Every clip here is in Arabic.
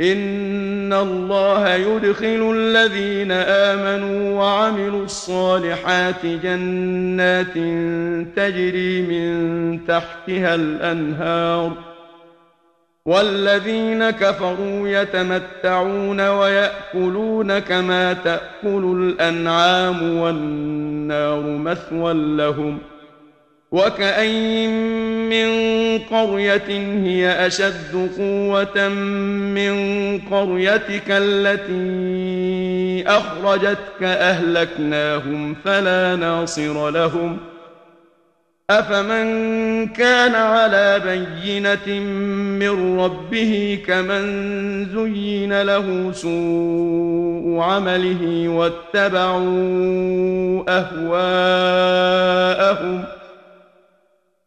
ان الله يدخل الذين امنوا وعملوا الصالحات جنات تجري من تحتها الانهار والذين كفروا يتمتعون ويأكلون كما تأكل الأنعام والنار مثوى لهم ۖ وكاين من قريه هي اشد قوه من قريتك التي اخرجتك اهلكناهم فلا ناصر لهم افمن كان على بينه من ربه كمن زين له سوء عمله واتبعوا اهواءهم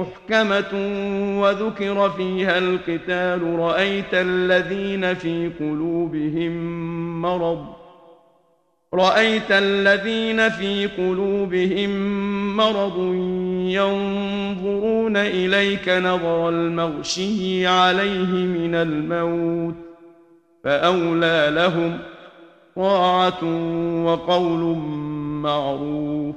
محكمة وذكر فيها القتال رأيت الذين في قلوبهم مرض رأيت الذين في قلوبهم مرض ينظرون إليك نظر المغشي عليه من الموت فأولى لهم طاعة وقول معروف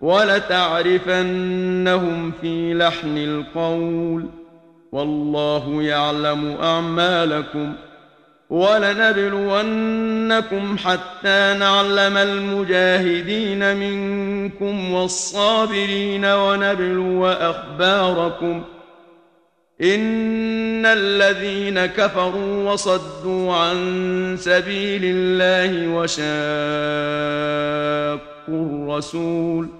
وَلَتَعْرِفَنَّهُمْ فِي لَحْنِ الْقَوْلِ وَاللَّهُ يَعْلَمُ أَعْمَالَكُمْ وَلَنَبْلُوَنَّكُمْ حَتَّى نَعْلَمَ الْمُجَاهِدِينَ مِنكُمْ وَالصَّابِرِينَ وَنَبْلُوَ أَخْبَارَكُمْ إِنَّ الَّذِينَ كَفَرُوا وَصَدُّوا عَن سَبِيلِ اللَّهِ وَشَاقُّوا الرَّسُولَ